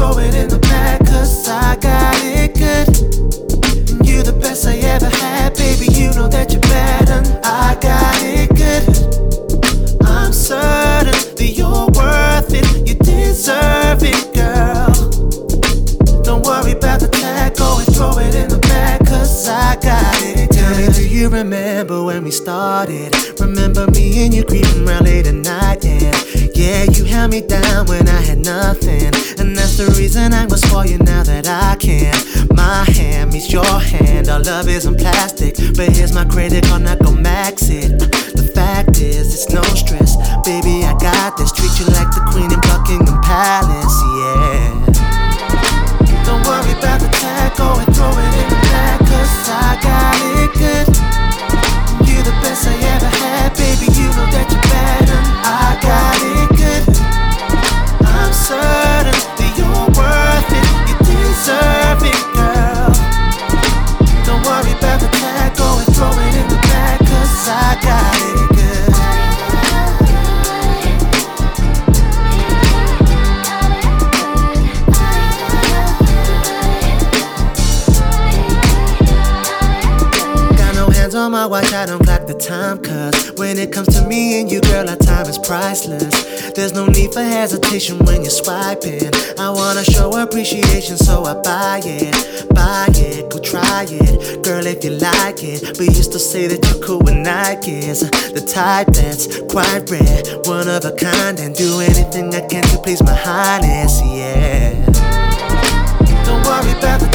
throw it in the back, cause I got it good. you're the best I ever had, baby. You know that you're better. I got it good. I'm certain that you're worth it. You deserve it, girl. Don't worry about the tag, go and throw it in the back, cause I got it. Tell me, do you remember when we started? Remember me and you creeping around late at night, and yeah, you held me down when I had nothing. And that's the reason I was for you now that I can. My hand meets your hand, our love isn't plastic. But here's my credit card, not go max hands on my watch, I don't clock the time. Cause when it comes to me and you, girl, our time is priceless. There's no need for hesitation when you're swiping. I wanna show appreciation, so I buy it. Buy it, go try it. Girl, if you like it. we used to say that you're cool with Nikes. The type that's quite rare, one of a kind. And do anything I can to please my highness, yeah. Don't worry about the